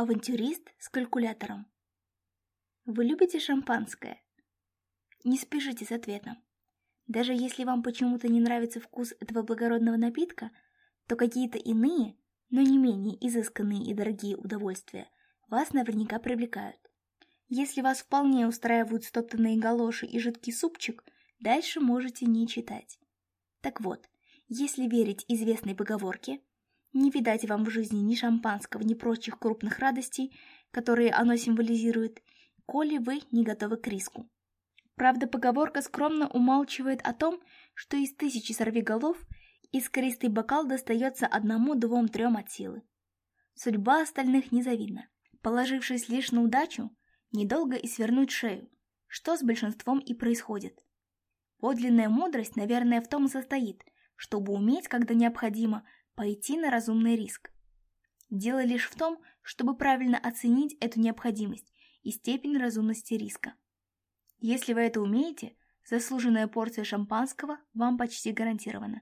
Авантюрист с калькулятором. Вы любите шампанское? Не спешите с ответом. Даже если вам почему-то не нравится вкус этого благородного напитка, то какие-то иные, но не менее изысканные и дорогие удовольствия вас наверняка привлекают. Если вас вполне устраивают стоптанные галоши и жидкий супчик, дальше можете не читать. Так вот, если верить известной поговорке, не видать вам в жизни ни шампанского, ни прочих крупных радостей, которые оно символизирует, коли вы не готовы к риску. Правда, поговорка скромно умалчивает о том, что из тысячи сорвиголов искристый бокал достается одному, двум, трем от силы. Судьба остальных незавидна. Положившись лишь на удачу, недолго и свернуть шею, что с большинством и происходит. Подлинная мудрость, наверное, в том и состоит, чтобы уметь, когда необходимо, пойти на разумный риск. Дело лишь в том, чтобы правильно оценить эту необходимость и степень разумности риска. Если вы это умеете, заслуженная порция шампанского вам почти гарантирована.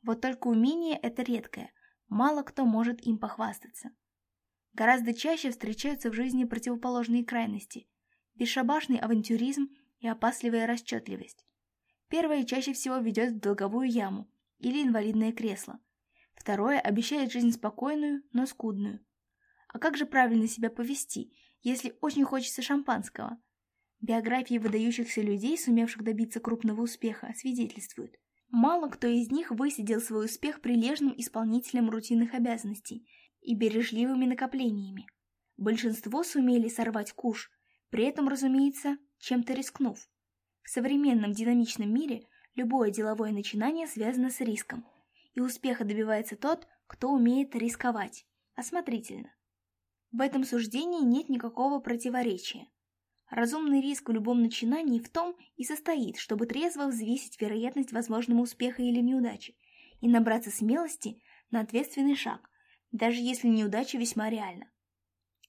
Вот только умение это редкое, мало кто может им похвастаться. Гораздо чаще встречаются в жизни противоположные крайности – бесшабашный авантюризм и опасливая расчетливость. Первое чаще всего ведет в долговую яму или инвалидное кресло – Второе обещает жизнь спокойную, но скудную. А как же правильно себя повести, если очень хочется шампанского? Биографии выдающихся людей, сумевших добиться крупного успеха, свидетельствуют. Мало кто из них высидел свой успех прилежным исполнителем рутинных обязанностей и бережливыми накоплениями. Большинство сумели сорвать куш, при этом, разумеется, чем-то рискнув. В современном динамичном мире любое деловое начинание связано с риском – и успеха добивается тот, кто умеет рисковать, осмотрительно. В этом суждении нет никакого противоречия. Разумный риск в любом начинании в том и состоит, чтобы трезво взвесить вероятность возможного успеха или неудачи и набраться смелости на ответственный шаг, даже если неудача весьма реальна.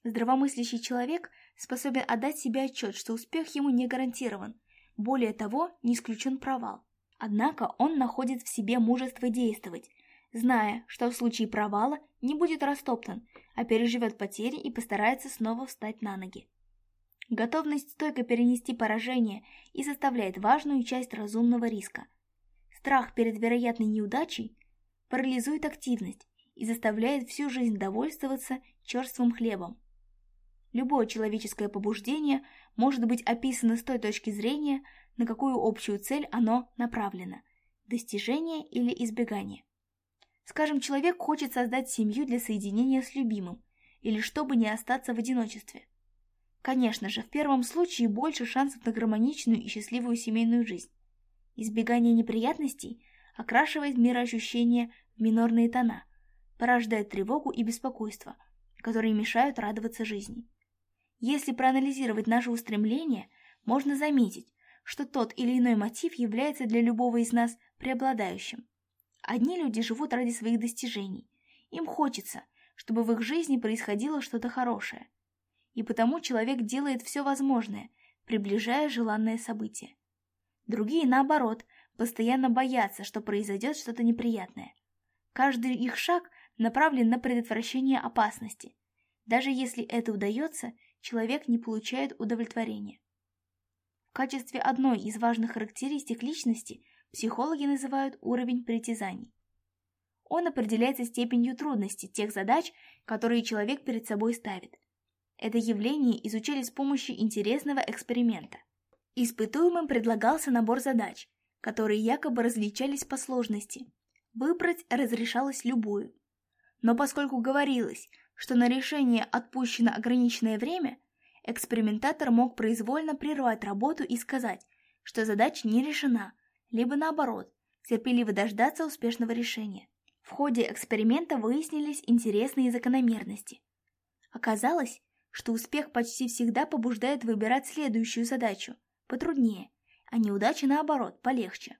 Здравомыслящий человек способен отдать себе отчет, что успех ему не гарантирован, более того, не исключен провал. Однако он находит в себе мужество действовать, зная, что в случае провала не будет растоптан, а переживет потери и постарается снова встать на ноги. Готовность стойко перенести поражение и составляет важную часть разумного риска. Страх перед вероятной неудачей парализует активность и заставляет всю жизнь довольствоваться черствым хлебом. Любое человеческое побуждение может быть описано с той точки зрения, на какую общую цель оно направлено – достижение или избегание. Скажем, человек хочет создать семью для соединения с любимым или чтобы не остаться в одиночестве. Конечно же, в первом случае больше шансов на гармоничную и счастливую семейную жизнь. Избегание неприятностей окрашивает мироощущение в минорные тона, порождает тревогу и беспокойство, которые мешают радоваться жизни. Если проанализировать наши устремления, можно заметить, что тот или иной мотив является для любого из нас преобладающим. Одни люди живут ради своих достижений. Им хочется, чтобы в их жизни происходило что-то хорошее. И потому человек делает все возможное, приближая желанное событие. Другие, наоборот, постоянно боятся, что произойдет что-то неприятное. Каждый их шаг направлен на предотвращение опасности. Даже если это удается – человек не получает удовлетворения. В качестве одной из важных характеристик личности психологи называют уровень притязаний. Он определяется степенью трудности тех задач, которые человек перед собой ставит. Это явление изучали с помощью интересного эксперимента. Испытуемым предлагался набор задач, которые якобы различались по сложности. Выбрать разрешалось любую. Но поскольку говорилось, что на решение отпущено ограниченное время, экспериментатор мог произвольно прервать работу и сказать, что задача не решена, либо наоборот, терпеливо дождаться успешного решения. В ходе эксперимента выяснились интересные закономерности. Оказалось, что успех почти всегда побуждает выбирать следующую задачу, потруднее, а неудача наоборот, полегче.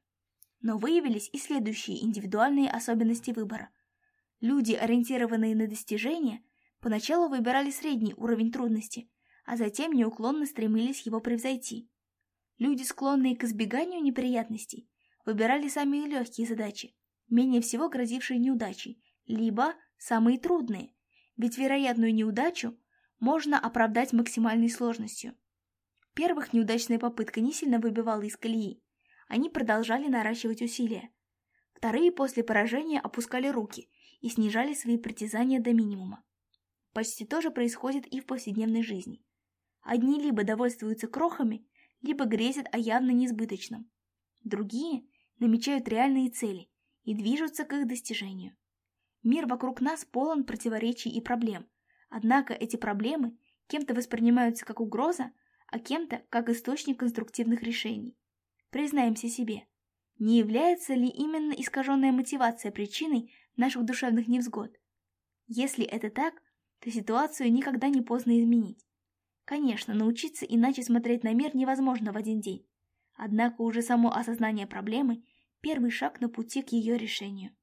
Но выявились и следующие индивидуальные особенности выбора. Люди, ориентированные на достижения, Поначалу выбирали средний уровень трудности, а затем неуклонно стремились его превзойти. Люди, склонные к избеганию неприятностей, выбирали самые легкие задачи, менее всего грозившие неудачей, либо самые трудные, ведь вероятную неудачу можно оправдать максимальной сложностью. Первых неудачная попытка не сильно выбивала из колеи, они продолжали наращивать усилия. Вторые после поражения опускали руки и снижали свои притязания до минимума. Почти то же происходит и в повседневной жизни. Одни либо довольствуются крохами, либо грезят о явно неизбыточном. Другие намечают реальные цели и движутся к их достижению. Мир вокруг нас полон противоречий и проблем, однако эти проблемы кем-то воспринимаются как угроза, а кем-то как источник конструктивных решений. Признаемся себе, не является ли именно искаженная мотивация причиной наших душевных невзгод? Если это так, то ситуацию никогда не поздно изменить. Конечно, научиться иначе смотреть на мир невозможно в один день. Однако уже само осознание проблемы – первый шаг на пути к ее решению.